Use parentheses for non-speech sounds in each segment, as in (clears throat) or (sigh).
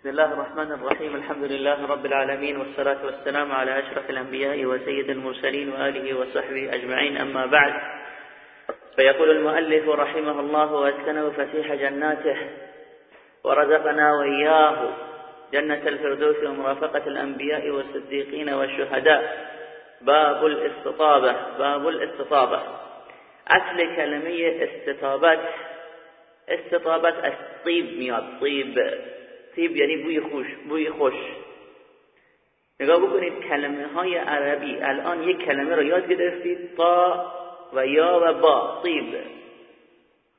بسم الله الرحمن الرحيم. الحمد لله رب العالمين والصلاة والسلام على أشرف الأنبياء وسيد المرسلين وآله وصحبه أجمعين. أما بعد فيقول المؤلف رحمه الله واسكنه فسيح جناته ورزقنا وإياه جنة الفردوس ومرافقة الأنبياء والصديقين والشهداء. باب الاستطابة. باب الاستطابة. أصل كلمه استطابت استطابت از طیب میاد طیب یعنی بوی خوش بوی خوش. نگاه بکنید کلمه های عربی. الان یک کلمه رو یاد گرفتید تا و یا و با. طیب.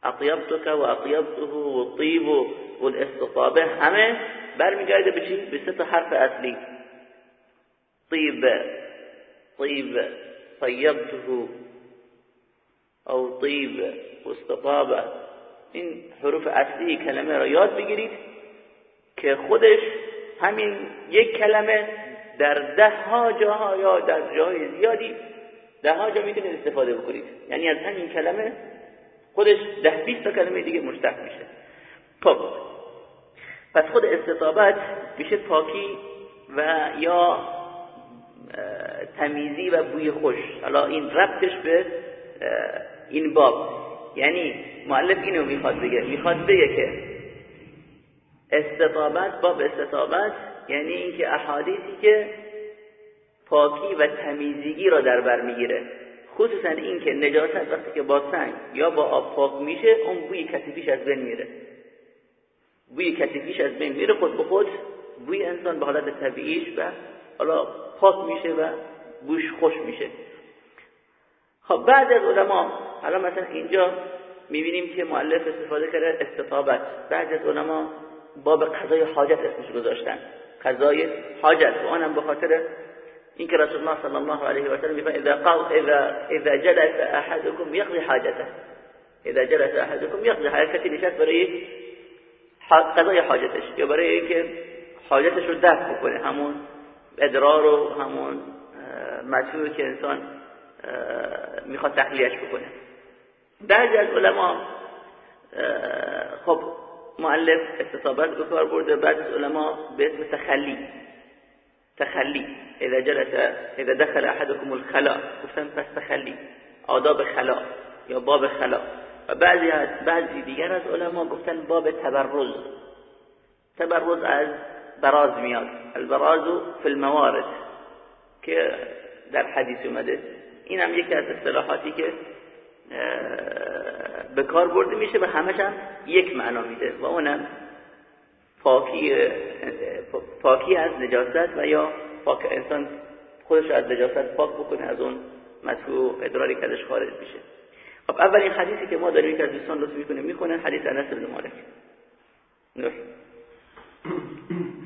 اطیبتک و اطیبته و طیب و الاستطابه. همه برمیگرده به چی؟ به سه حرف اصلی. طیب. طیب. طیبته او طیب. استطابه. این حروف اصلی کلمه را یاد بگیرید. که خودش همین یک کلمه در ده ها جاها یا در جای زیادی ده ها جا می‌تونید استفاده بکنید. یعنی از همین کلمه خودش ده بیست تا کلمه دیگه مشتق میشه. خب. پس خود استطابت میشه پاکی و یا تمیزی و بوی خوش. حالا این ربطش به این باب. یعنی معلف اینو می‌خواد بگه. می‌خواد بگه که استطابت باب استطابت یعنی اینکه احادیثی که پاکی و تمیزیگی را در بر می‌گیره. خصوصا اینکه نجاست وقتی که با سنگ یا با آب پاک میشه اون بوی کثیفیش از بین میره. بوی کثیفیش از بین میره خود به خود بوی انسان به حالت طبیعیش و حالا پاک میشه و بوش خوش میشه. خب بعد از علما حالا مثلا اینجا می‌بینیم که معلف استفاده کرده استطابت. بعد از علما باب قضای حاجت اسمش گذاشتن. قضای حاجت. و آنم به خاطر اینکه رسول الله صلی الله علیه و سلم میفرماید اذا قال اذا اذا جلس احدكم يقضي حاجته. اذا جلس احدكم يقضي حاجته. نشست برای قضای حاجتش یا برای اینکه حاجتش رو دفع بکنه. همون ادرار و همون مطلوبی که انسان می‌خواد تخلیهش بکنه. بعضی از علما خب معلف استطابت به کار برده. بعض از علما به اسم تخلی. تخلی. اذا جلس اذا دخل احدكم الخلا. گفتن پس تخلی. آداب خلا یا باب خلا. و بعضی از بعضی دیگر از علما گفتن باب تبرز. تبرز از براز میاد. البراز فی الموارد که در حدیث اومده. این هم یکی از اصطلاحاتی که به کار برده میشه و همش هم یک معنا میده و اونم پاکی پاکی از نجاست و یا پاک انسان خودش از نجاست پاک بکنه از اون مدفوع ادراری که ازش خارج میشه. خب اولین حدیثی که ما داریم که از دوستان لطف می‌کنه می‌کنه حدیث انس بن مالک. نور (clears throat)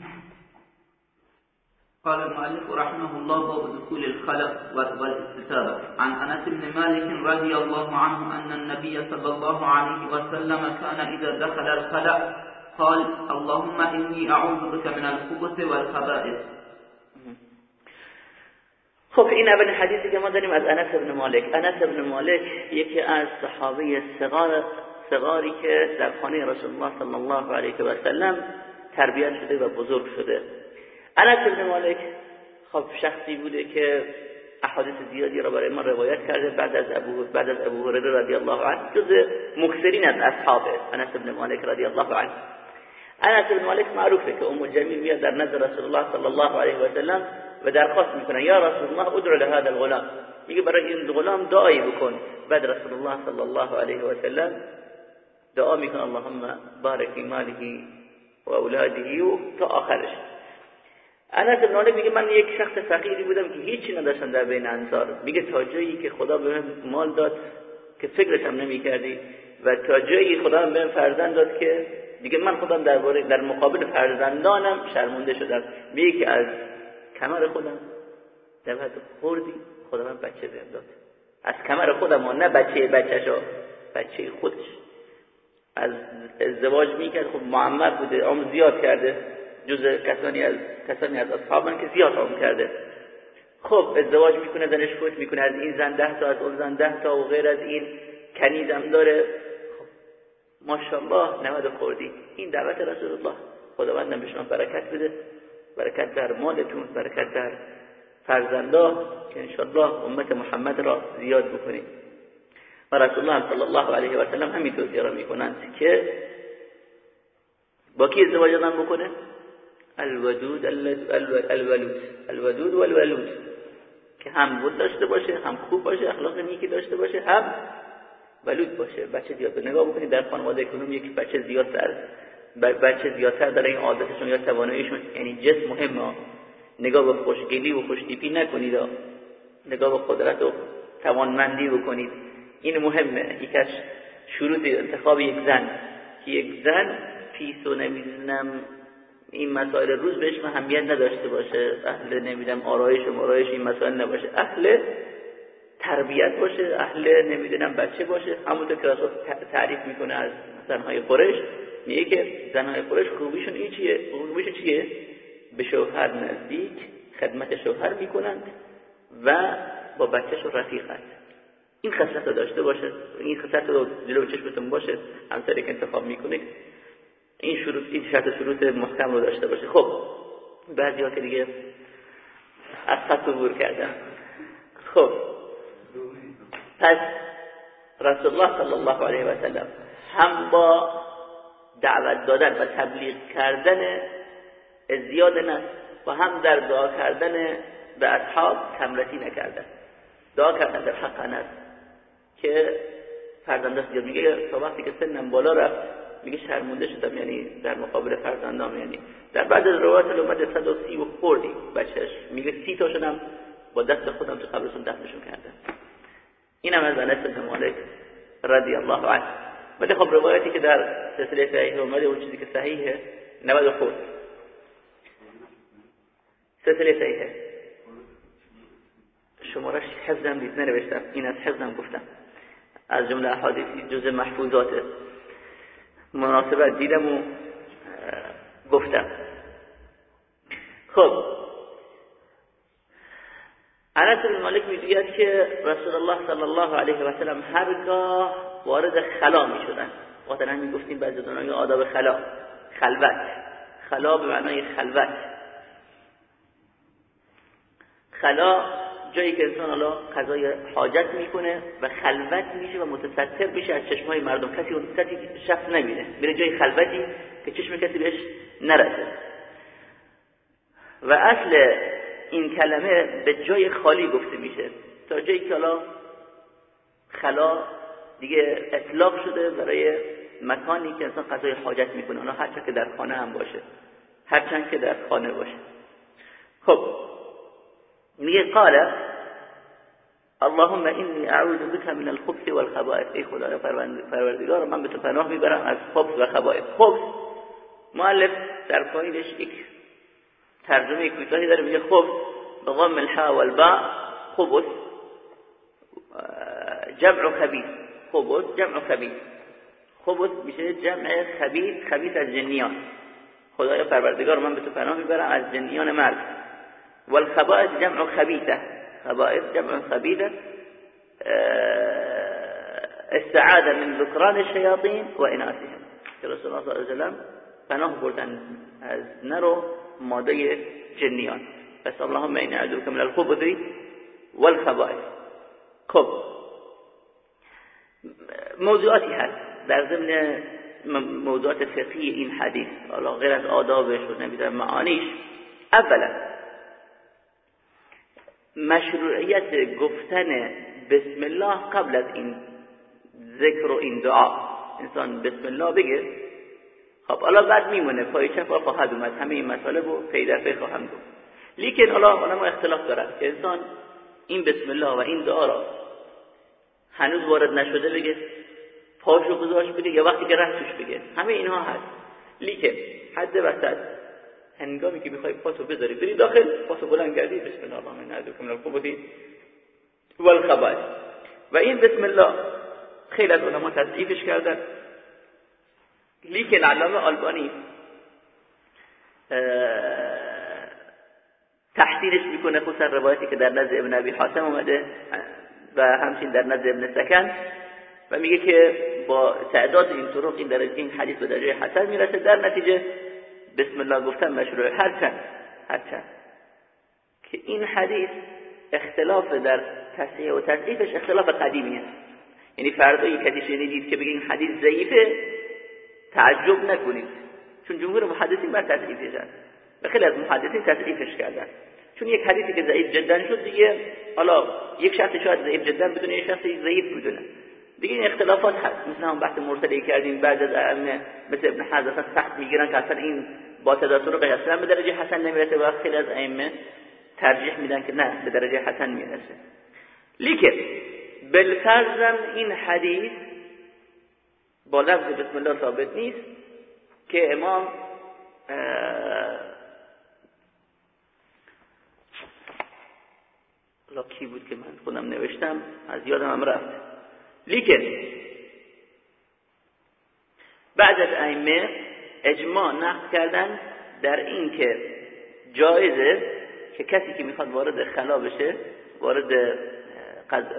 قال المؤلف رحمه الله باب دخول الخلق والاستتابة عن أنس بن مالك رضي الله عنه أن النبي صلى الله عليه وسلم كان إذا دخل الخلق قال اللهم إني أعوذ بك من الخبث والخبائث. خب این اول حدیثی که ما داریم از انس بن مالک. انس بن مالک یکی از صحابه صغار صغاری که در خانه رسول الله صلی الله علیه و سلم تربیت شده و بزرگ شده. انس بن مالک. خب شخصی بوده که احادیث زیادی را برای ما روایت کرده بعد از ابو بعد از ابو هریره رضی الله عنه جز مکثرین از اصحابه انس بن مالک رضی الله عنه. انس بن مالک معروفه که ام الجمیل میاد در نزد رسول الله صلی الله علیه و سلم و درخواست می‌کنه یا رسول الله ادعو لهذا الغلام. میگه برای این غلام دعایی بکن. بعد رسول الله صلی الله علیه و سلم دعا می‌کنه اللهم بارک ماله و اولاده و تا آخرش. انس بن مالک میگه من یک شخص فقیری بودم که هیچی نداشتم در بین انصار. میگه تا جایی که خدا به من مال داد که فکرش هم نمی‌کردی و تا جایی خدا به من فرزند داد که دیگه من خودم درباره در مقابل فرزندانم شرمنده شدم. میگه که از کمر خودم در خوردی خدا من بچه بهم داد. از کمر خودم و نه بچه بچه‌شو بچه خودش. از ازدواج می‌کرد. خب معمر بوده عمر زیاد کرده. جز کسانی از کسانی از اصحابن که زیاد عمر کرده. خب ازدواج می‌کنه زنش فوت می‌کنه. از این زن ده تا از اون زن ده تا و غیر از این کنیزم داره. خب ماشاءالله نمد خوردی. این دعوت رسول الله خداوندم به شما برکت بده. برکت در مالتون برکت در فرزندا که انشالله امت محمد را زیاد بکنید. و رسول الله صلی الله علیه و سلم همین توصیه را می‌کنند که با کی ازدواج آدم بکنه؟ الودود الولود. الودود والولود. که هم بود داشته باشه هم خوب باشه اخلاق نیکی داشته باشه هم ولود باشه. بچه زیاد نگاه بکنید در خانواده کنون یکی بچه زیاد سر بچه زیادتر داره این عادتشون یا تواناییشون. یعنی جسم مهمه. نگاه به خوشگلی و خوشتیپی نکنید. نگاه به قدرت و توانمندی بکنید. این مهمه. یک از شروط انتخاب یک زن. که یک زن پیس و نمی‌دونم این مسائل روز بهش اهمیت نداشته باشه. اهل نمی‌دونم آرایش و مرایش این مسائل نباشه. اهل تربیت باشه اهل نمی‌دونم بچه باشه. همونطور که رسول تعریف می‌کنه از زنهای قرش میگه که زنهای قرش خوبیشون این چیه؟ خوبیشون چیه؟ به شوهر نزدیک خدمت شوهر می‌کنند و با بچهشون رفیقند. این خصلت رو داشته باشه. این خصلت رو جلو چشمتون باشه. همسری که انتخاب می‌کنید این شروط این شرط شروط محکم رو داشته باشه. خب بعضی ها که دیگه از خط عبور کردن. خب. پس رسول الله صلی الله علیه و سلم هم با دعوت دادن و تبلیغ کردن زیاد نست و هم در دعا کردن به اصحاب کمرتی نکردن. دعا کردن در حق انس که فرزندش میگه تا وقتی که سنم بالا رفت. میگه شرمونده شدم یعنی در مقابل فرزندام یعنی. در بعد روایت اومده 130 و خوردی. بچهش میگه سی تا شدم با دست خودم تو قبرشون دفنشون کردم. اینم از انس بن مالک رضی الله عنه. ولی خب روایتی که در سلسله صحیح اومده اون چیزی که صحیحه 90 خورد. سلسله صحیحه شمارش حفظم دید ننوشتم. این از حفظم گفتم. از جمله احادیثی جز محفوظاته. مناسبت دیدم و گفتم. خب. انس بن مالک می‌گوید که رسول الله صلی الله علیه و سلم هرگاه وارد خلا می‌شدن. مثلا می‌گفتیم بعضی دنیا آداب خلا. خلوت. خلا به معنای خلوت. خلا جایی که انسان الله قضای حاجت می‌کنه و خلوت میشه و متستر میشه از چشمای مردم. کسی اون کسی شخص نمیده میره جای خلوتی که چشم کسی بهش نرسه. و اصل این کلمه به جای خالی گفته میشه. تا جایی که حالا خلا دیگه اطلاق شده برای مکانی که انسان قضای حاجت می‌کنه. حالا هرچند که در خانه هم باشه. هرچند که در خانه باشه. خب. میگه قال اللهم اینی اعوذ بك من الخبث والخبائث. ای خدا پروردگار من به تو پناه می‌برم از خبث و خبائث. خبث مؤلف در پایینش یک ترجمه کوتاهی داره میگه خبث به ضم الحاء والباء. خبث جمع خبیث. خبث جمع خبیث. خبث میشه جمع خبیث خبیث از جنیان. خدای پروردگار من به تو پناه می‌برم از جنیان مرد والخبائث جمع خبيثة خبائث جمع خبيثة استعاذ من ذكران الشياطين وإناثهم. رسول الله صلى الله عليه وسلم پناه بردن از نرو ماده جنیان. بس اللهم این اعوذ من الخبث والخبائث. خب. موضوعاتی هست. در ضمن موضوعات فقهی این حدیث حالا غیر از آدابش و نمی‌دونم معانیش اولا مشروعیت گفتن بسم الله قبل از این ذکر و این دعا. انسان بسم الله بگه. خب حالا بعد میمونه. پای چپ خواهد اومد. همه این مسئله رو پی پی خواهم گفت. لیکن حالا ما اختلاف دارد که انسان این بسم الله و این دعا را هنوز وارد نشده بگه پاشو گذاشت بگه یا وقتی که رفتش بگه. همه اینها هست. لیکن حد وسط هنگامی که می‌خوای پاتو بذاری بری داخل پاتو بلند کردی بسم الله الرحمن الرحیم من القبطی والخبائث. و این بسم الله خیلی از علما تضعیفش کردن. لیکن علامه آلبانی تحسینش می‌کنه خصوصا روایتی که در نزد ابن ابی حاتم اومده و همچنین در نزد ابن سکن. و میگه که با تعداد این طرق این درجه این حدیث به درجه حسن می‌رسه. در نتیجه بسم الله گفتن مشروع. هرچند هرچند که این حدیث اختلاف در تصحیح و تصحیفش اختلاف قدیمی است. یعنی فردایی کسی شنیدید که بگین حدیث ضعیفه تعجب نکنید. چون جمهور محدثین بر تصحیفش و خیلی از محدثین تصحیفش کردن. چون یک حدیثی که ضعیف جدا شد دیگه حالا یک شخص شاید ضعیف جدا بدونه یک شخص ضعیف بدونه. دیگه این اختلافات هست. مثل هم بحث مرسلی کردیم بعد از ائمه مثل ابن حزم سخت می‌گیرن که اصلا این با تداسر اصلا به درجه حسن نمی‌رسه. و خیلی از ائمه ترجیح میدن که نه به درجه حسن می‌رسه. لیکن بالفرزم این حدیث با لفظ بسم الله ثابت نیست که امام کی بود که من خودم نوشتم؟ از یادم هم رفت. لیکن بعد از ائمه اجماع نقد کردن در این که جایزه که کسی که می‌خواد وارد خلا بشه وارد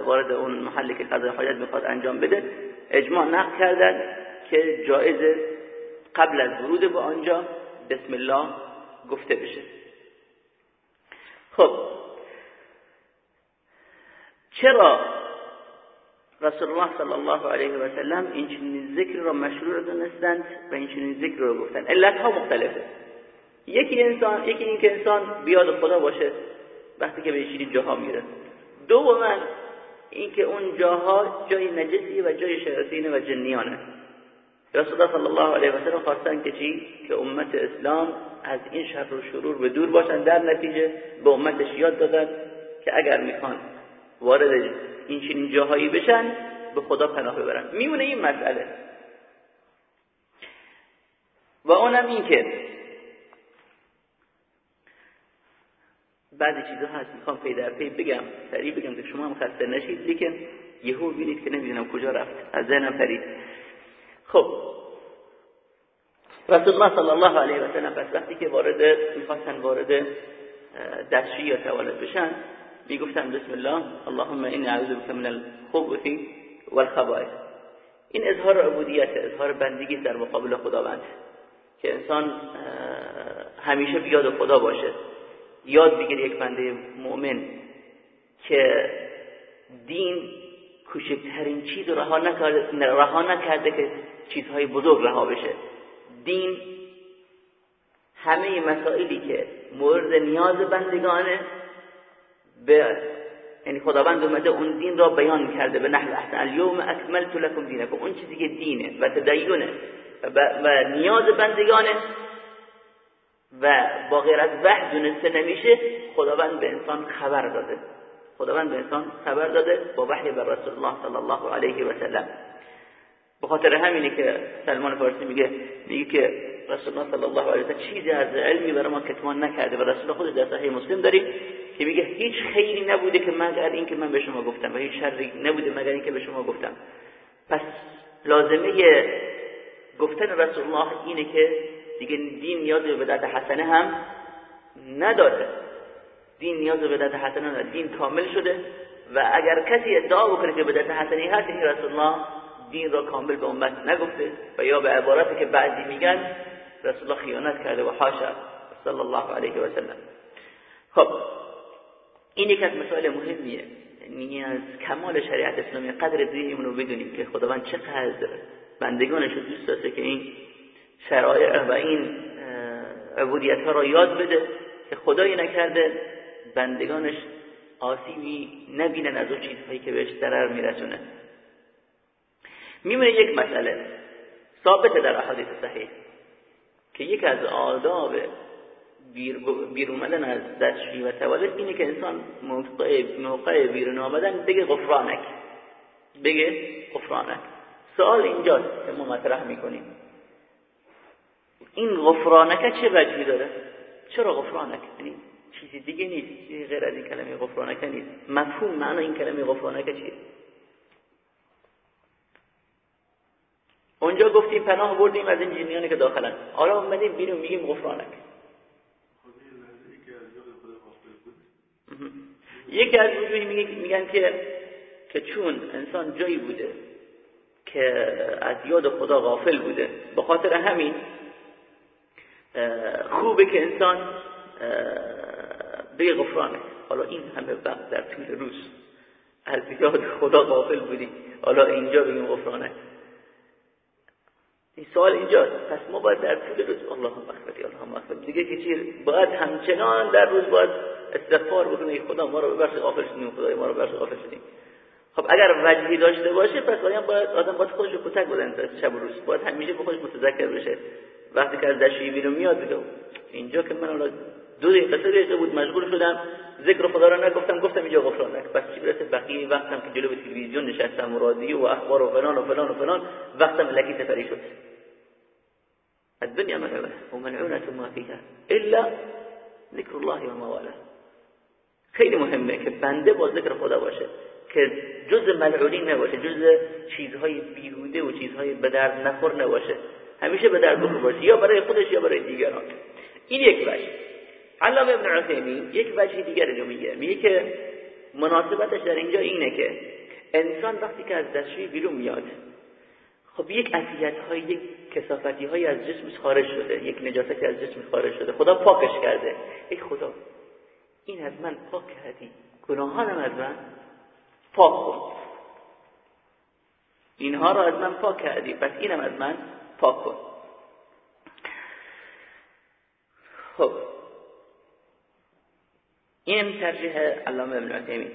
وارد اون محلی که قضای حاجت می‌خواد انجام بده اجماع نقد کردن که جایزه قبل از ورود به آنجا بسم الله گفته بشه. خب. چرا رسول الله صلی الله علیه و سلم این چنین ذکر را مشروع دونستند و این ذکر را گفتن علت ها مختلفه یکی انسان یکی این که انسان بیاد خدا باشه وقتی که به چیزی جاها میره دوما اینکه اون جاها جای نجسی و جای شیاطین و جنیانه رسول الله صلی الله علیه و سلم خواستن که چی که امت اسلام از این شر و شرور به دور باشن در نتیجه به امتش یاد دادن که اگر می‌خوان وارد این چنین جاهایی بشن به خدا پناه ببرن. میمونه این مسئله. و اونم این که بعضی چیزا هست می‌خوام پی در پی بگم سریع بگم که شما هم خسته نشید لیکن یهو بینید که نمی‌دونم کجا رفت. از ذهنم پرید. خب. رسول الله صلی الله علیه و سلم پس وقتی که وارد می‌خواستن وارد دستشویی یا توالت بشن می‌گفتن بسم الله اللهم اینی اعوذ بک من الخبث والخبائث. این اظهار عبودیت اظهار بندگی در مقابل خداوند که انسان همیشه بیاد خدا باشه. یاد بگیر یک بنده مؤمن که دین کوچکترین چیز رها نکرده رها نکرده که چیزهای بزرگ رها بشه. دین همه مسائلی که مورد نیاز بندگانه به یعنی خداوند اومده اون دین را بیان کرده به نحو احسن. الیوم اکملت لکم دینکم. اون چیزی که دینه و تدینه و نیاز بندگانه و با غیر از وحی دونسته نمیشه خداوند به انسان خبر داده. خداوند به انسان خبر داده با وحی بر رسول الله صلی الله علیه و سلم. به خاطر همینه که سلمان فارسی میگه میگه که رسول الله صلی الله علیه و سلم چیزی از علمی برای ما کتمان نکرده و رسول خود در صحیح مسلم داریم که میگه هیچ خیری نبوده که مگر این که من به شما گفتم و هیچ شری نبوده مگر این که به شما گفتم. پس لازمه گفتن رسول الله اینه که دیگه دین نیاز به بدعت حسنه هم نداره. دین نیاز به بدعت حسنه نداره دین کامل شده و اگر کسی ادعا بکنه که بدعت حسنه هست رسول الله دین را کامل به امت نگفته و یا به عبارتی که بعضی میگن رسول الله خیانت کرده و حاشا صلی الله علیه و سلم خب این یک از مسائل مهمیه یعنی از کمال شریعت اسلامی قدر دینیمون رو بدونیم که خداوند چقدر بندگانش رو دوست داشته که این شرایع و این عبودیت ها را یاد بده که خدایی نکرده بندگانش آسیبی نبینن از اون چیزهایی که بهش ضرر میرسونه میمونه یک مسئله ثابت در احادیث صحیح که یک از آداب بیر اومدن از دستشویی و توالت اینه که انسان موقع, موقع بیرون آمدن بگه غفرانک. بگه غفرانک. سوال اینجاست که ما مطرح می‌کنیم. این غفرانک چه وجهی داره؟ چرا غفرانک؟ یعنی چیزی دیگه نیست. غیر از این کلمه غفرانک نیست. مفهوم معنی این کلمه غفرانک چیه؟ اونجا گفتیم پناه بردیم از این جنیانی که داخلن. حالا اومدیم بیرون میگیم غفرانک. یکی از وجوهی میگن که که چون انسان جایی بوده که از یاد خدا غافل بوده. به خاطر همین خوبه که انسان به غفرانه حالا این همه وقت در طول روز از یاد خدا غافل بودی. حالا اینجا بگیم غفرانه سوال اینجاست. پس ما باید در طول روز اللهم اغفر اللهم اغفر دیگه که چی؟ باید همچنان در روز باید استغفار بکنیم خدا ما رو ببخش غافل شدیم. خدای ما رو ببخش غافل شدیم. خب اگر وجهی داشته باشه پس آدم باید آدم باید خودش رو کتک بزنه شب و روز. باید همیشه به خودش متذکر بشه. وقتی که از دشویی بیرون میاد بگه اینجا که من الان دو دقیقه سه بود مشغول شدم ذکر خدا رو نگفتم گفتم اینجا غفرانک پس چی برسه؟ بقیه وقتم که جلو تلویزیون نشستم و رادیو و اخبار و فلان و فلان و فلان وقتم لکی سفری شد. الدنيا ملعونة وملعونة ما فيها إلا ذكر الله وما والاه. خیلی مهمه که بنده با ذکر خدا باشه که جز ملعونین نباشه جز چیزهای بیهوده و چیزهای نخور نباشه. همیشه به درد بخور باشه یا برای خودش یا برای دیگران. این یک وجه. علامه ابن عثیمین یک وجه دیگر رو میگه. میگه که مناسبتش در اینجا اینه که انسان وقتی که از دستشوی بیرون میاد خب یک اذیت های یک کسافتی های از جسمش خارج شده یک نجاستی از جسمش خارج شده. خدا پاکش کرده. ای خدا این از من پاک کردی. گناهانم از من پاک کن. اینها را از من پاک کردی. پس اینم از من پاک کن. خب. این ترجیح علامه ابن عثیمین.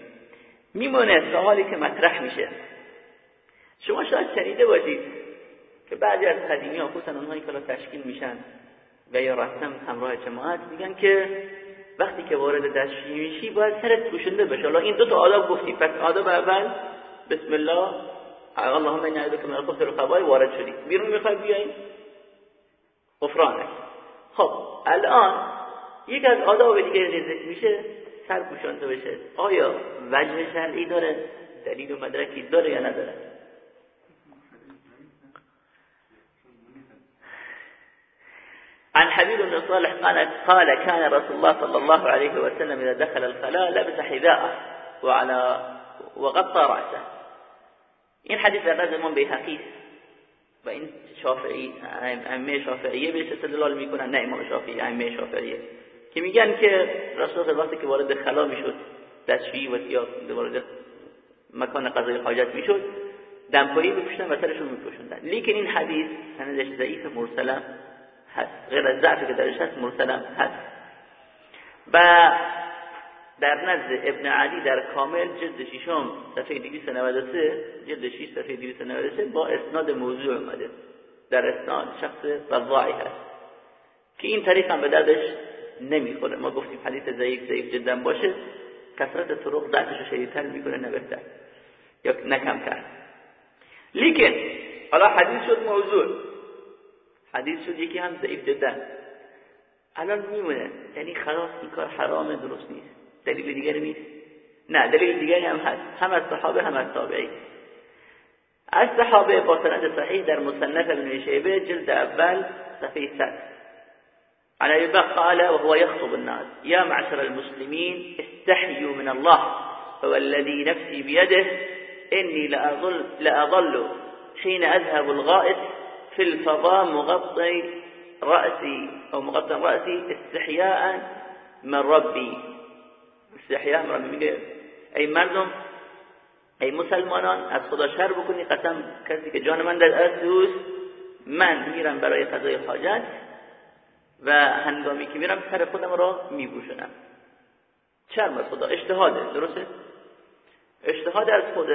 میمونه سوالی که مطرح میشه. شما شاید شنیده باشید که بعضی از قدیمی ها خصوصا اونهایی که تشکیل میشن و یا رفتن همراه جماعت میگن که وقتی که وارد دستشویی میشی باید سرت پوشنده بشه. حالا این دو تا آداب گفتی. پس آداب اول بسم الله اللهم این اعوذ من الخبث والخبائث وارد شدی. بیرون می‌خوای بیاین غفرانک خب الان یک از آداب دیگه ذکر میشه سر پوشانده بشه. آیا وجه شرعی داره؟ دلیل و مدرکی داره یا نداره؟ عن حبيب بن صالح قال قال كان رسول الله صلى الله عليه وسلم إذا دخل الخلاء لبس حذاءه وعلى وغطى رأسه. این حدیث در نزد امام بیهقی و این شافعی ائمه شافعیه بهش استدلال می‌کنن نه امام شافعی ائمه شافعیه. که میگن که رسول وقتی که وارد خلا می‌شد دستشویی و یا وارد مکان قضای حاجت می‌شد دمپایی بپوشن و سرشون میپوشوندن لیکن این حدیث سندش ضعیف مرسلم هست غیر از ضعفی که درش هست مرسلم هست. و در نزد ابن علی در کامل جلد ششم صفحه 293 جلد 6 صفحه 293 با اسناد موضوع اومده. در اسناد شخص وضاعی هست. که این طریق هم به دردش نمی‌خوره. ما گفتیم حدیث ضعیف ضعیف جدا باشه. کثرت طرق ضعفش رو شدیدتر می‌کنه نه بهتر. یا نه کمتر. لیکن حالا حدیث شد موضوع. حدیث شد یکی هم ضعیف جدا. الان میمونه یعنی خلاص این کار حرام درست نیست. دلیل دیگری نیست. نه دلیل دیگری هم هست. هم از صحابه هم از تابعی از صحابه با سند صحیح در مصنف ابن شیبه جلد اول صفحه 100 عن ابي بكر قال وهو يخطب الناس. يا معشر المسلمين استحيوا من الله فوالذي نفسي بيده إني لأظل, لأظل حين أذهب الغائط في الفضاء مغطي رأسي أو مغطى رأسي استحياء من ربي. استحیاء من ربی میگه ای مردم ای مسلمانان از خدا شر بکنی. قسم کسی که جان من در اوست من میرم برای قضای حاجت و هنگامی که میرم سر خودم را میبوشنم از خدا؟ اجتهاده درسته؟ اجتهاد از خود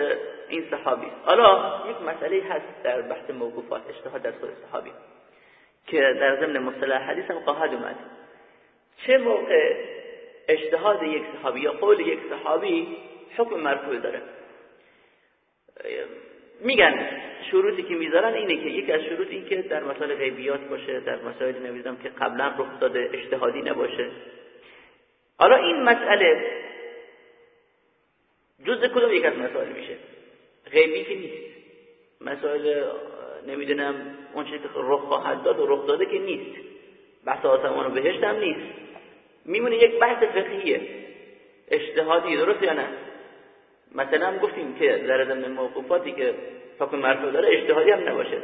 این صحابی. حالا یک مسئله هست در بحث موقوفات اجتهاد در خود صحابی که در ضمن مصطلح حدیث هم خواهد اومد. چه موقع اجتهاد یک صحابی یا قول یک صحابی حکم مرفوع داره؟ میگن شروطی که می‌ذارن اینه که یک از شروط این که در مسائل غیبیات باشه در مسائل نویزم که قبلا رخ داده اجتهادی نباشه. حالا این مسئله جز کدوم یک از مسائل میشه؟ غیبی که نیست. مسائل نمی‌دونم اون چیزی که رخ خواهد داد و رخ داده که نیست. بحث آسمان و بهشت هم نیست. میمونه یک بحث فقهیه. اجتهادی درست یا نه؟ مثلا گفتیم که در ضمن موقوفاتی که حکم مرفوع داره اجتهادی هم نباشه.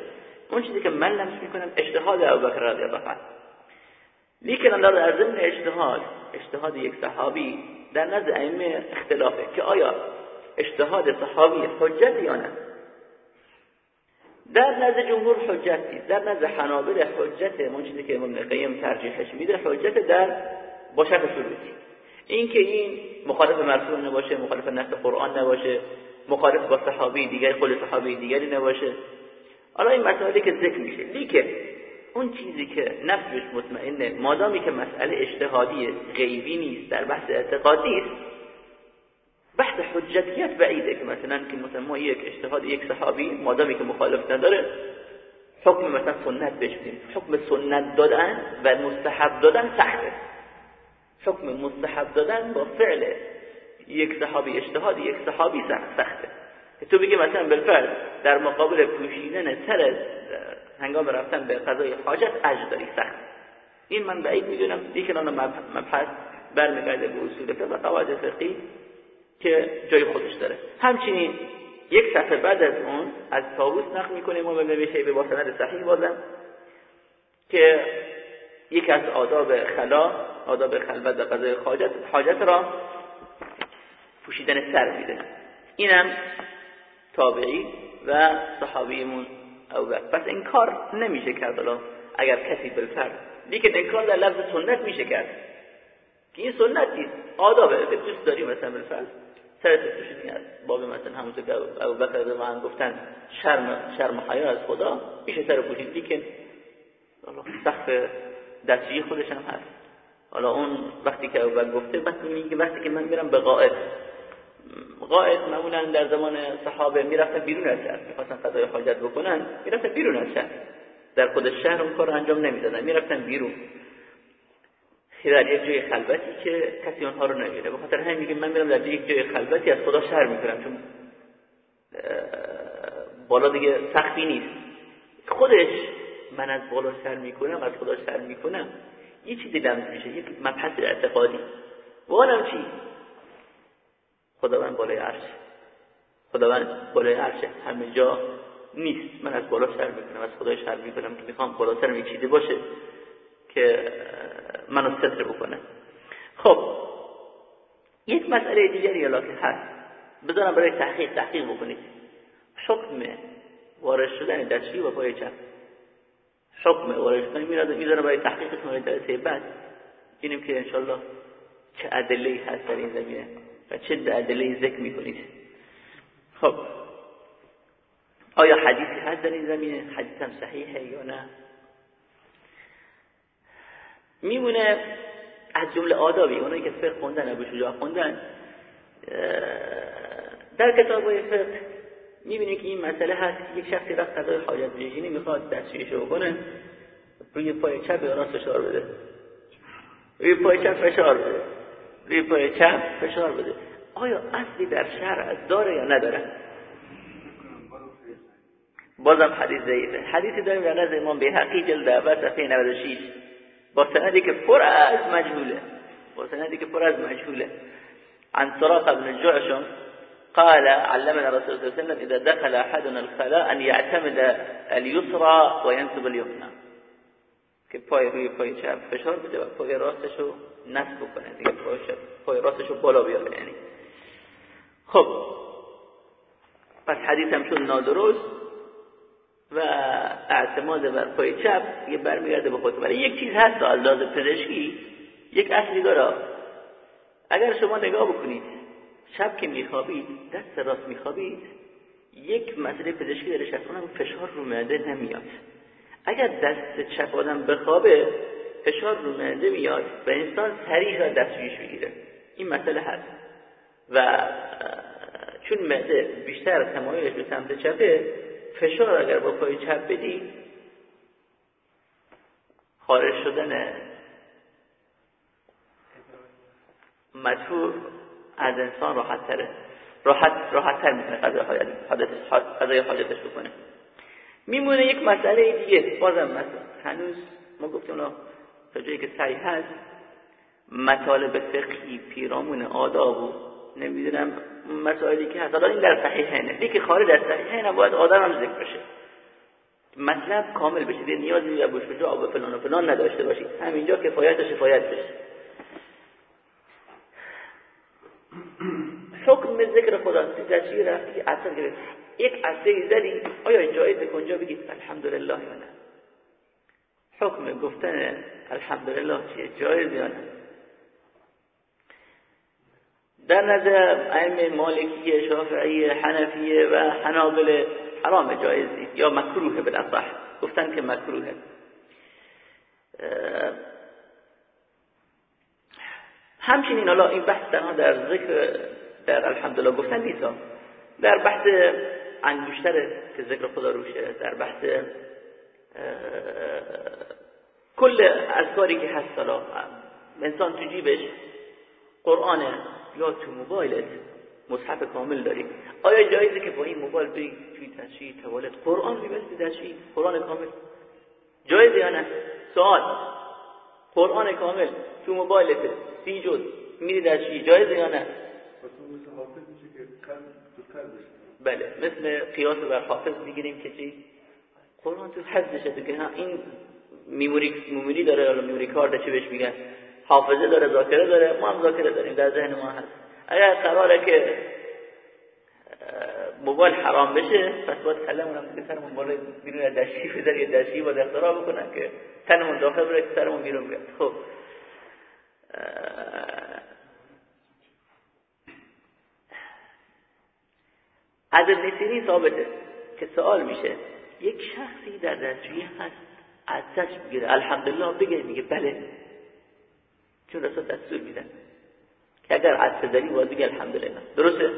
اون چیزی که من لمس می‌کنم اجتهاد ابوبکر رضی الله عنه. لیکن در ضمن اجتهاد اجتهاد یک صحابی در نزد ائمه اختلافه که آیا اجتهاد صحابی حجت یا نه؟ در نزد جمهور حجت نیست. در نزد حنابل حجت اون چیزی که ابن قیم ترجیحش میده حجت در با شرط شروطی اینکه این مخالف مرفوع نباشه مخالف نص قرآن نباشه مخالف با صحابی دیگری خود صحابی دیگری نباشه. حالا این مسائلی که ذکر میشه. لیکن اون چیزی که نفسش مطمئنه مادامی که مسئله اجتهادی غیبی نیست در بحث اعتقادی است بحث حجتیت بعیده که مثلا که مثلا ما یک اجتهاد یک صحابی مادامی که مخالف نداره حکم مثلا سنت بهش حکم سنت دادن و مستحب دادن سخته. حکم مستحب دادن با فعل یک صحابی اجتهاد یک صحابی سخته تو بگی مثلا بالفرض در مقابل پوشیدن سر هنگام رفتن به قضای حاجت اجر داری سخت. این من بعید می‌دونم لیکن آن مبحث برمیگرده به اصول فقه و قواعد فقهی که جای خودش داره. همچنین یک صفحه بعد از اون از تاووس نقل می‌کنه ما به به با سند صحیح بازم که یکی از آداب خلا آداب خلوت و قضای حاجت حاجت را پوشیدن سر میده. اینم تابعی و صحابیمون. او پس انکار نمیشه کرد الان اگر کسی بالفرد لیکن انکار در لفظ سنت میشه کرد. که این سنت نیست آدابه. که دوست داری مثلا بالفرد سرت پوشیدنی از باب مثلا همونطور که ابو بکر من گفتن شرم شرم حیا از خدا میشه سر پوشید لیکن سخت دستشویی خودش هم هست. حالا اون وقتی که ابو گفته بس میگه وقتی که من میرم به قائد قائد معمولا در زمان صحابه می‌رفتن بیرون از شهر می‌خواستن قضای حاجت بکنن می‌رفتن بیرون از شهر. در خود شهر اون کار انجام نمی‌دادن می‌رفتن بیرون. در یک جای خلوتی که کسی آنها رو نمیره به خاطر همین میگه من میرم در یک جای خلوتی از خدا شهر می‌کنم چون بالا دیگه سختی نیست. خودش من از بالا شهر می‌کنم از خدا شهر می‌کنم. یه چیزی لمس میشه یک مبحث اعتقادی. و چی؟ خداوند بالای عرش. خداوند بالای عرش همه جا نیست. من از بالا سر می‌کنم از خدای شر می‌کنم که می‌خوام بالا سرم یک چیزی باشه که منو ستر بکنه. خب یک مسئله دیگری حالا که هست. بذارم برای تحقیق تحقیق بکنید. حکم وارد شدن دستی و پای چپ؟ حکم وارد شدن می‌ذارم برای تحقیق برای درسه بعد ببینیم که انشالله چه ادله هست در این زمینه. و چه ادله ذکر می‌کنید؟ خب. آیا حدیثی هست در این زمینه؟ حدیث هم صحیحه یا نه؟ میمونه از جمله آدابی. اونایی که فقه خوندن ابو شجاع خوندن در کتاب های فقه می‌بینید که این مسئله هست. یک شخصی رفت قضای حاجت رژینی می‌خواد دستشویش بکنه روی پای چپ یا راست فشار بده. روی پای چپ فشار بده. روی پای چپ فشار بده. آیا اصلی در شرع داره یا نداره؟ بازم حدیث ضعیفه. حدیثی داریم در نزد امام بیهقی جلد اول صفحه 96 با سندی که پر از مجهوله. با سندی که پر از مجهوله. عن سراق بن جعشم قال علمنا رسول الله صلى الله عليه وسلم إذا دخل أحدنا الخلاء أن يعتمد اليسرى وينسب اليمنى. که پای روی پای چپ فشار بده و پای راستش رو نصب بکنه دیگه پای, پای راستش رو بالا بیاره یعنی. خب. پس حدیث هم شد نادرست و اعتماد بر پای چپ یه برمیگرده به خود ولی یک چیز هست از لازم پزشکی یک اصلی داره. اگر شما نگاه بکنید شب که میخوابید دست راست میخوابید یک مسئله پزشکی داره شک کنم فشار رو معده نمیاد. اگر دست چپ آدم بخوابه فشار رو معده میاد و انسان سریع را دستشویش می‌گیره. این مسئله هست. و چون معده بیشتر تمایلش به سمت چپه فشار اگر با پای چپ بدی خارج شدن مدفوع از انسان راحت تره راحت راحت تر می‌تونه قضای حاجتش بکنه. میمونه یک مسئله دیگه. بازم مثلا هنوز ما گفتیم تا جایی که سعی هست مطالب فقهی پیرامون آداب و نمی‌دونم مسائلی که هست. این در صحیحینه لیکن خارج از صحیحین هم باید آدم هم ذکر بشه مطلب کامل بشه نیازی به بوش بشه آب فلان و فلان نداشته باشید همینجا کفایت و شفایت بشه. حکم ذکر خدا چی رفتی؟ اثر گرفت یک اثری زدی آیا جایز کنجا بگید الحمدلله یا نه؟ حکم گفتن الحمدلله چیه جایز یا نه در نظر ائمه مالکی شافعی حنفیه و حنابل حرام جایز یا مکروه بالاصح گفتن که مکروهه همچنین حالا این بحث تنها در ذکر در الحمدلله گفتن نیست. در بحث انگوشتر که ذکر خدا روشه در بحث کل اذکاری که هست حالا انسان تو جیبش قرآنه یا تو موبایلت مصحف کامل داری. آیا جایزه که با این موبایل بری توی تشریح توالت قرآن می‌بری تشریح قرآن کامل. جایزه یا نه؟ سوال. قرآن کامل تو موبایلت. سی جز. میری تشریح جایزه یا نه؟ بله. مثل قیاس بر حافظ می‌گیریم که چی قرآن تو حفظشه که این میموری میموری داره یا میموری کارت چه بهش میگن حافظه داره ذاکره داره ما هم ذاکره داریم در ذهن ما هست. اگر قراره که موبایل حرام بشه پس باید کلمون هم دیگه سرمون بالا بیرون از دشتی بذار یه باید اختراع بکنن که تنمون داخل بره که سرمون بیرون بیاد. خب. از ابن سیرین ثابته که سوال میشه یک شخصی در دستجویی هست از دست می‌گیره الحمدلله بگه میگه بله. چون رسول دستور میدن که اگر عطسه داری باید بگه الحمدلله. درسته؟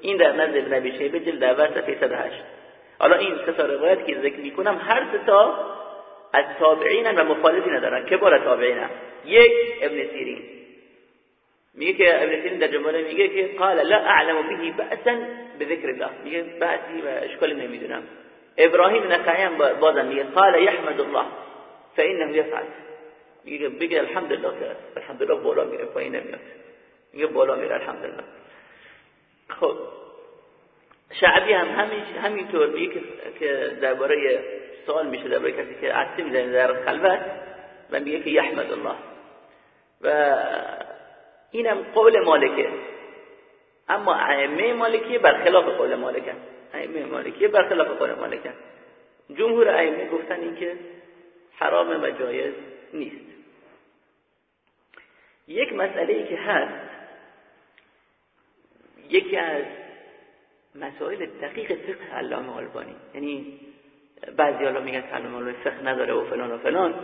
این در نزد ابن ابی شیبه جلد اول صفحه 108 حالا این سه تا روایت که ذکر می‌کنم هر سه تا از تابعین و مخالفی ندارن. که بار تابعین یک ابن سیرین. میگه که ابن سیرین در جمله میگه که قال لا اعلم به بأسا بذکر الله. میگه بأسی و اشکال نمی‌دونم. ابراهیم نخعی هم بازم میگه قال يحمد الله. فانه يفعل میگه بگه الحمدلله که الحمدلله بالا میره پایین نمیاد. میگه بالا میره الحمدلله. خب. شعبی هم همین همینطور میگه که درباره سوال میشه درباره کسی که عصی می‌زنه در خلوت و میگه که یحمد الله. و اینم قول مالکه. اما ائمه مالکی برخلاف قول مالکه. ائمه مالکی برخلاف قول مالکه جمهور ائمه گفتن این که حرام و جایز نیست. یک مسئله ای که هست یکی از مسائل دقیق فقه علامه آلبانی. یعنی بعضی حالا میگن علامه آلبانی فقه نداره و فلان و فلان.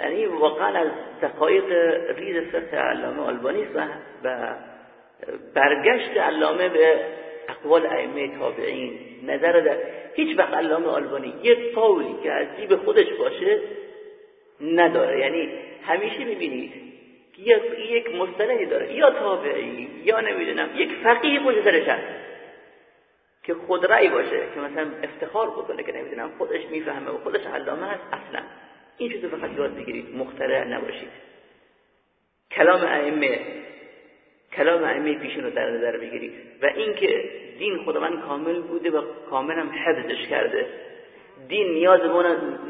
یعنی واقعا از دقایق ریز فقه علامه آلبانی است و برگشت علامه به اقوال ائمه تابعین. نظر در هیچ وقت علامه آلبانی یک قولی که از جیب خودش باشه نداره. یعنی همیشه می‌بینید یک یک مستندی داره. یا تابعی یا نمی‌دونم یک فقیه پشت سرش هست که خود رأی باشه که مثلا افتخار بکنه که نمی‌دونم خودش می‌فهمه و خودش علامه هست اصلا. این چیزو فقط یاد بگیرید مخترع نباشید. کلام ائمه کلام ائمه پیشون رو در نظر بگیرید. و اینکه دین خداوند کامل بوده و کامل هم حفظش کرده. دین نیاز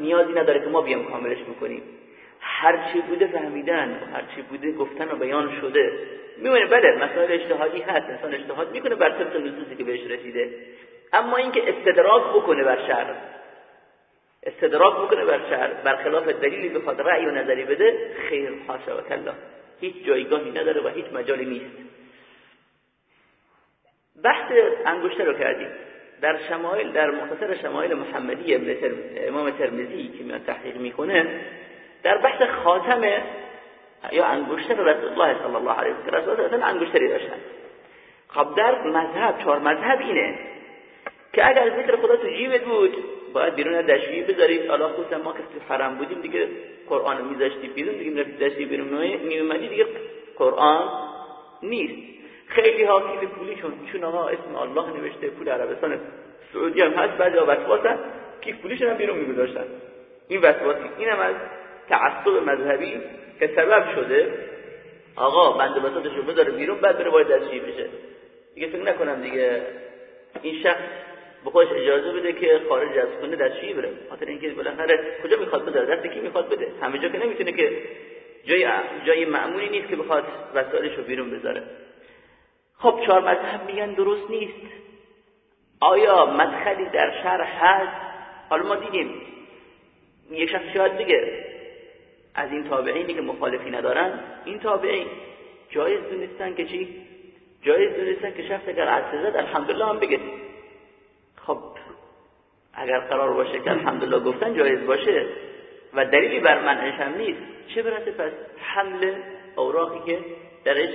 نیازی نداره که ما بیام کاملش بکنیم. هرچی بوده فهمیدن و هرچی بوده گفتن و بیان شده. میمونه بله مسائل اجتهادی هست. انسان اجتهاد می‌کنه بر طبق نصوصی که بهش رسیده. اما اینکه استدراک بکنه بر شر استدراک بکنه بر شر برخلاف دلیلی بخواد رأی و نظری بده خیر حاشا و کلا. هیچ جایگاهی نداره و هیچ مجالی نیست. بحث انگشته رو کردیم. در شمایل در مختصر شمایل محمدی ابن امام ترمذی که میاد تحقیق می‌کنه در بحث خاتم یا انگشتر رسول الله صلی الله علیه و رسول الله انگشتری داشتن. خب در مذهب چهار مذهب اینه که اگر ذکر خدا تو جیبت بود باید بیرون دشویی بذارید. حالا خصوصا ما که حرم بودیم دیگه قرآن میذاشتی بیرون دیگه می‌رفتی دشویی بیرون میومدی دیگه قرآن نیست. خیلی ها کیف پولی چون آقا اسم الله نوشته پول عربستان سعودی هم هست بعضی وسواسن کیف پولیشون هم بیرون میگذاشتن. این وسواسی اینم از تعصب مذهبی که سبب شده آقا بند بساطش رو بذاره بیرون بعد بره باید دستشویی بشه. دیگه فکر نکنم دیگه این شخص به خودش اجازه بده که خارج از خونه دستشویی بره. خاطر اینکه بالاخره کجا می‌خواد بذاره دست کی می‌خواد بده؟ همه جا که نمی‌تونه که جای جای معمولی نیست که بخواد وسایلش رو بیرون بذاره. خب چهار مذهب میگن درست نیست. آیا مدخلی در شرح هست؟ حالا ما دیدیم. یه شخص شاید بگه از این تابعینی که مخالفی ندارن این تابعین جایز دونستن که چی؟ جایز دونستن که شخص اگر عدسه زد الحمدلله هم بگه. خب اگر قرار باشه که الحمدلله گفتن جایز باشه و دلیلی بر منعش هم نیست چه برسه پس حمل اوراقی که درش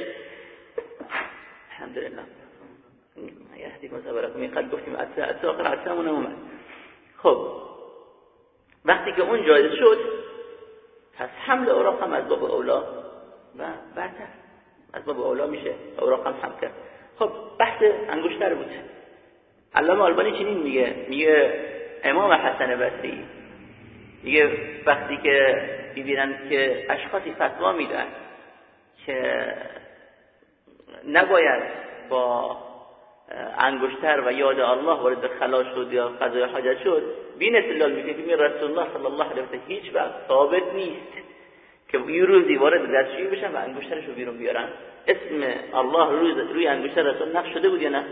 الحمدلله. یهدیکم سبرکم قد گفتیم عدسه آخر عدسه همون اومد. خب وقتی که اون جایز شد پس حمل اوراق هم از باب اولا و برتر از باب اولا میشه اوراق هم حمل کرد. خب بحث انگشتر بود. علامه آلبانی چنین میگه. میگه امام حسن بصری میگه وقتی که می‌بینن که اشخاصی فتوا میدن که نباید با انگشتر و یاد الله وارد خلا شد یا قضای حاجت شد بین استدلال می‌کنه که رسول الله صلی الله علیه و هیچ وقت ثابت نیست که یه روزی وارد دستشویی بشن و انگشترش رو بیرون بیارن. اسم الله روی انگشتر رسول نقش شده بود یا نه؟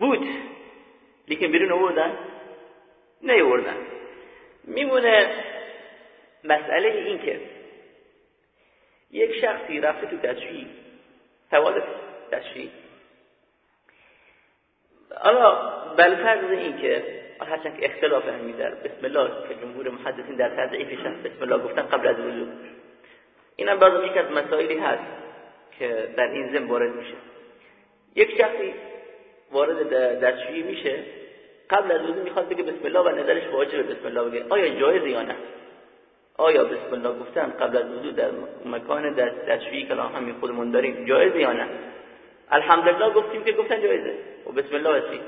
بود. لیکن بیرون آوردن نیوردن میمونه مسئله این که یک شخصی رفته تو دستشویی سوال دستشویی. حالا بلفرض این که هرچند که اختلاف هم در بسم الله که جمهور محدثین در تضعیفش هست بسم الله گفتن قبل از وضو این هم بعضی یک از مسائلی هست که در این زم وارد میشه. یک شخصی وارد دستشویی میشه. قبل از وضو می‌خواد بگه بسم الله و نظرش واجبه بسم الله بگه. آیا جایز یا نه؟ آیا بسم الله گفتن قبل از وضو در مکان دستشویی که همین خودمون داریم جایز یا نه؟ الحمدلله گفتیم که گفتن جایزه. و بسم الله اسی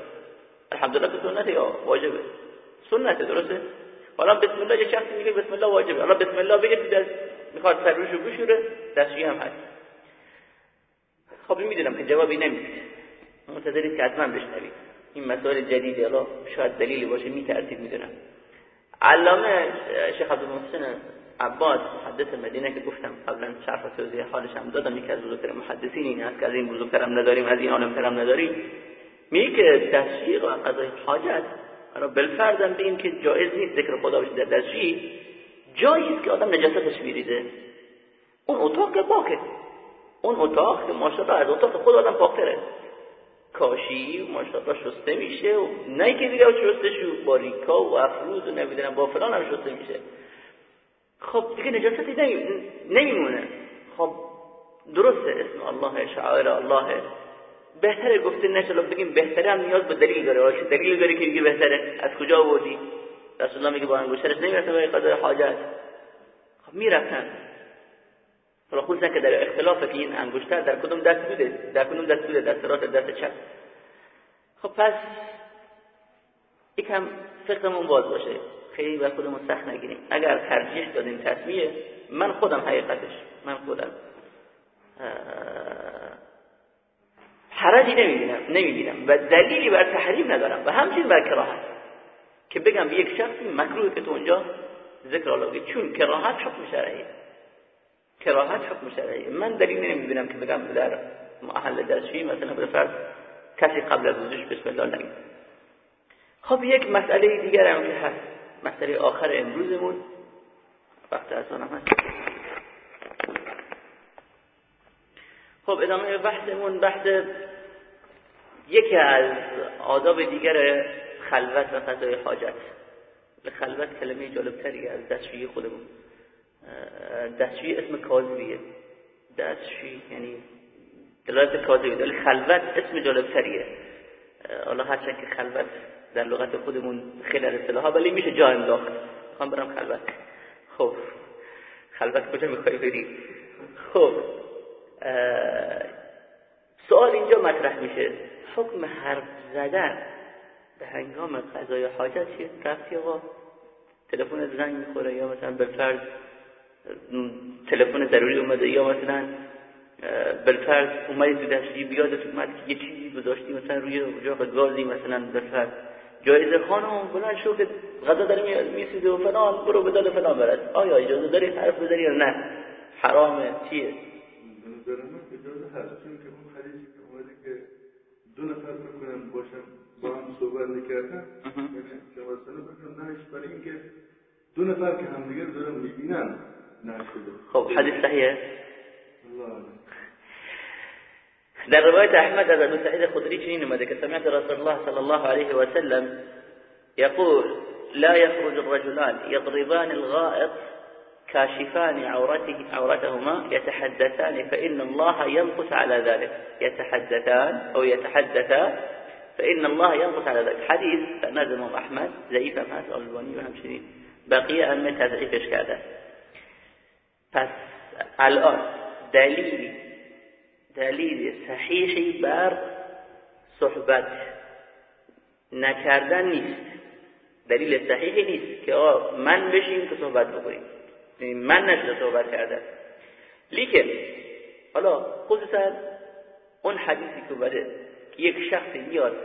الحمدلله که سنته یا واجبه؟ سنته درسته؟ حالا بسم الله یه شخصی میگه بسم الله واجبه. حالا بسم الله بگه تو دست می‌خواد سروشو بشوره دستشویی هم هست. خب می‌دونم که جوابی نمیده. منتظرید که حتما بشنوید این مسائل جدیدی حالا شاید دلیلی باشه میترتیب می‌دونم علامه شیخ عبدالمحسن عباس محدث مدینه که گفتم قبلا شرح توضیح حالش هم دادم یکی از بزرگتر محدثین این هست که از این بزرگترم نداریم از این عالمترم نداریم. میگه که تشریق و قضای حاجت انا بالفرضم بگیم که جایز نیست ذکر خدا بشه در دستشویی. جایی است که آدم نجاستش میریزه اون اتاق که باکه. اون اتاق که ماشاءالله از اتاق خود آدم پاکتره کاشی ماشاءالله شسته میشه و نه که دیگه شسته شو با ریکا و افروز و نمی‌دونم با فلان هم شسته میشه. خب دیگه نجاستی نمیمونه. خب درسته اسم الله شعائر الله. بهتره گفته نشه بگیم بهتره هم نیاز به دلیل داره. واشه دلیل داره که میگه بهتره؟ از کجا آوردی؟ رسول الله میگه با انگشترش نمی‌رسه به قضای حاجت. خب می‌رفتن حالا خصوصا که در اختلافه که این انگشتر در کدوم دست بوده در کدوم دست بوده دست راست دست چپ. خب پس یکم فقهمون باز باشه. خیلی بر خودمون سخت نگیریم. اگر ترجیح دادیم تصمیه من خودم حقیقتش من خودم حرجی نمی‌بینم نمی‌بینم و دلیلی بر تحریم ندارم و همچنین بر کراهت. که بگم یک شخصی مکروه که تو اونجا ذکر الله چون کراهت حکم شرعی کراهت حکم شرعی من دلیلی نمی‌بینم که بگم در محل درشی مثلا به فرض کسی قبل از وضوش بسم الله نگید خب یک مسئله دیگر هم که هست. مسئله آخر امروزمون. وقت از هست. خب ادامه بحثمون بحث یکی از آداب دیگر خلوت و قضای حاجت. خلوت کلمه جالبتری از دستشویی خودمون. دستشویی اسم کاذبیه؟ دستشویی یعنی دلالت کاذبی. ولی خلوت اسم جالبتریه. حالا هرچند که خلوت در لغت خودمون خیلی از اصطلاحا ولی میشه جا انداخت. می‌خوام برم خلوت. خب. خلوت کجا می‌خوای بری؟ خب. سوال اینجا مطرح میشه. حکم حرف زدن به هنگام قضای حاجت چیه؟ رفتی آقا تلفن زنگ می‌خوره یا مثلا به فرض تلفن ضروری اومده یا مثلا بالفرض اومدی تو بیادت اومد که یه چیزی گذاشتی مثلا روی اجاق گازی مثلا بالفرض جایزه خانم بلند شو که غذا داره میسیده و فلان برو به داد فلان برد آیا اجازه داری حرف بزنی یا نه؟ حرامه. چیه؟ اجازه هست چون که اون حدیثی که اومده که دو نفر بکنن باشن با هم صحبت نکردن یعنی که مثلا بکنن نهش برای اینکه دو نفر که همدیگه رو دارن می‌بینن. خب حديث صحيح؟ در رواية أحمد أبو سعيد الخدري شنين ماذا سمعت رسول الله صلى الله عليه وسلم يقول لا يخرج الرجلان يضربان الغائط كاشفان عورته عورتهما يتحدثان فإن الله ينقص على ذلك يتحدثان أو يتحدثا فإن الله ينقص على ذلك حديث نظمه أحمد ضعيف ما سأل البني وهم شنين بقية أمتها ضعيف كذا پس الان دلیل دلیل صحیحی بر صحبت نکردن نیست. دلیل صحیحی نیست که آقا من بشیم که صحبت بکنیم. یعنی من نشده صحبت کردن. لیکن حالا خصوصا اون حدیثی که بده که یک شخصی میاد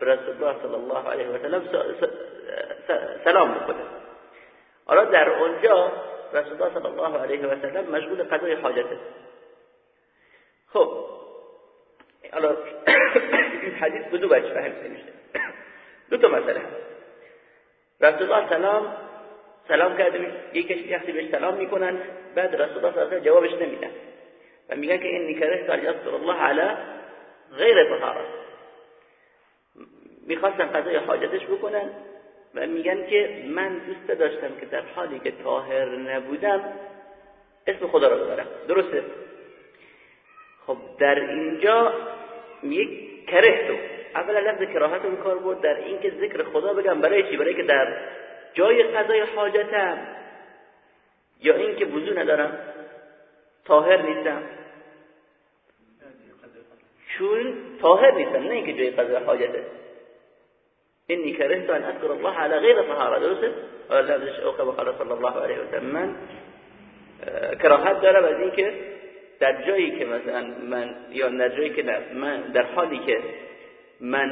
به رسول الله صلی الله علیه و سلم سلام بکنه. حالا در اونجا رسول الله صلی الله علیه و سلم مشغول قضای حاجته. خب حالا (clears throat) این حدیث به دو وجه فهمیده میشه دو تا مسئله رسول الله سلام سلام کرده یک شخصی بهش سلام می‌کنن بعد رسول الله صلی جوابش نمیدن. و میگن که این نکره تا یذکر الله علی غیر طهارت. می‌خواستن قضای حاجتش بکنن. و میگن که من دوست داشتم که در حالی که طاهر نبودم اسم خدا رو ببرم. درسته؟ خب در اینجا یک کره تو اولا لفظ کراهت رو کار بود در اینکه ذکر خدا بگم. برای چی؟ برای که در جای قضای حاجتم یا اینکه وضو ندارم طاهر نیستم. چون طاهر نیستم نه اینکه جای قضای حاجته. اینی کرهت ان اذكر الله على غیر طهاره درسته لفظش او كما قال الله علیه و سلم کراهت داره از اینکه در جایی که مثلا من یا در جایی که من در حالی که من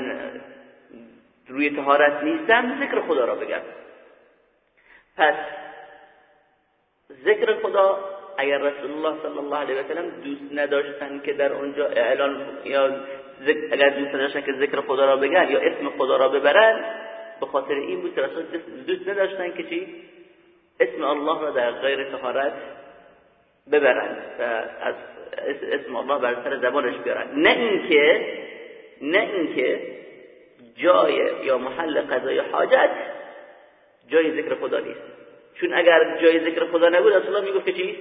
روی تهارت نیستم ذکر خدا را بگم. پس ذکر خدا اگر رسول الله صلی الله علیه و سلم دوست نداشتن که در اونجا اعلان یا اگر دوست نداشتن که ذکر خدا را بگن یا اسم خدا را ببرن به خاطر این بود که رسول دوست نداشتن که چی؟ اسم الله را در غیر طهارت ببرن و از اسم الله بر سر زبانش بیارن. نه اینکه نه اینکه جای یا محل قضای حاجت جای ذکر خدا نیست. چون اگر جای ذکر خدا نبود الله می‌گفت که چی؟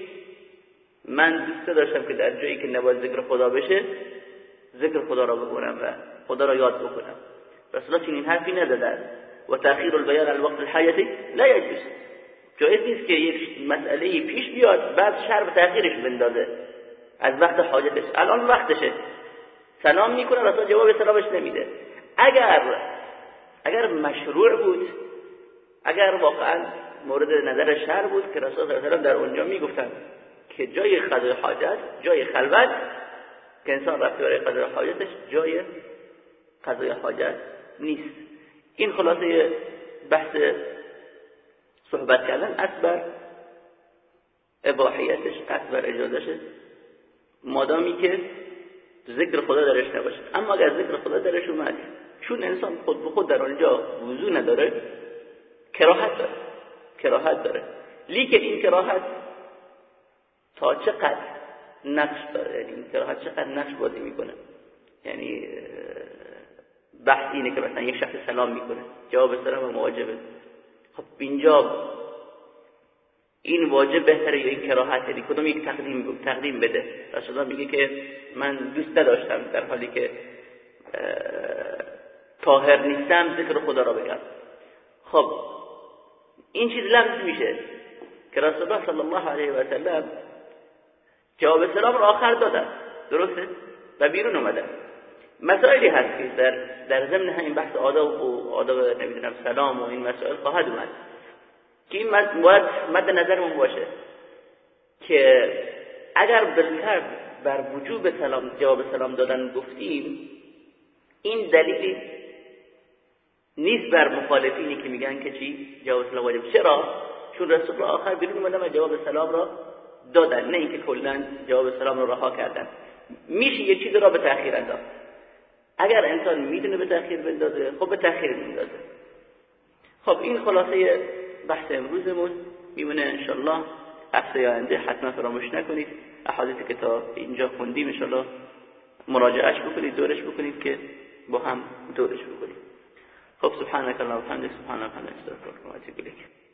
من دوست داشتم که در جایی که نباید ذکر خدا بشه ذکر خدا را بکنم و خدا را یاد بکنم. رسول چنین حرفی ندادن و تاخیر البیان الوقت الحیاتی لا یجوز. جایز نیست که یک مسئله پیش بیاد بعد شر به تاخیرش بندازه. از وقت حاجتش. الان وقتشه. سلام می‌کنه رسول جواب سلامش نمیده. اگر اگر مشروع بود اگر واقعا مورد نظر شر بود که رسول الله در اونجا می‌گفتن که جای قضای حاجت جای خلوت که انسان رفته برای قضای حاجتش جای قضای حاجت نیست. این خلاصه بحث صحبت کردن اصبر اباحیتش اجازهش مادامی که ذکر خدا درش نباشه. اما اگر ذکر خدا درش اومد چون انسان خود به خود در آنجا وضو نداره کراهت داره. کراهت داره. لیکن این کراهت تا چقدر نقش داره. یعنی این کراهت چقدر نقش بازی می‌کنه. یعنی بحث اینه که مثلا یک شخص سلام می‌کنه. جواب سلام مواجبه. خب اینجا این واجب بهتره یا این کراهت؟ یعنی کدوم یک تقدیم تقدیم بده؟ رسول میگه که من دوست نداشتم در حالی که طاهر نیستم ذکر خدا را بگم. خب این چیز لمس میشه. که رسول الله صلی الله علیه و سلم جواب سلام را آخر دادن. درسته؟ و بیرون اومدن. مسائلی هست که در در ضمن همین بحث آداب و آداب نمی‌دونم سلام و این مسائل خواهد اومد. که این باید مد نظرمون باشه که اگر بالفرد بر وجوب سلام جواب سلام دادن گفتیم این دلیلی نیست بر مخالفینی که میگن که چی؟ جواب سلام واجب. چرا؟ چون رسول آخر بیرون اومدن و جواب سلام را دادن نه اینکه کلا جواب سلام را رها کردن. میشه یه چیز را به تاخیر انداخت. اگر انسان می‌دونه به تاخیر بندازه خب به تاخیر میندازه. خب این خلاصه بحث امروزمون میمونه انشالله هفته آینده حتما فراموش نکنید. احادیثی که تا اینجا خوندیم انشالله مراجعهش بکنید دورش بکنید که با هم دورش بکنید خب سبحانك اللهم وبحمدك استغفرك واتوب اليك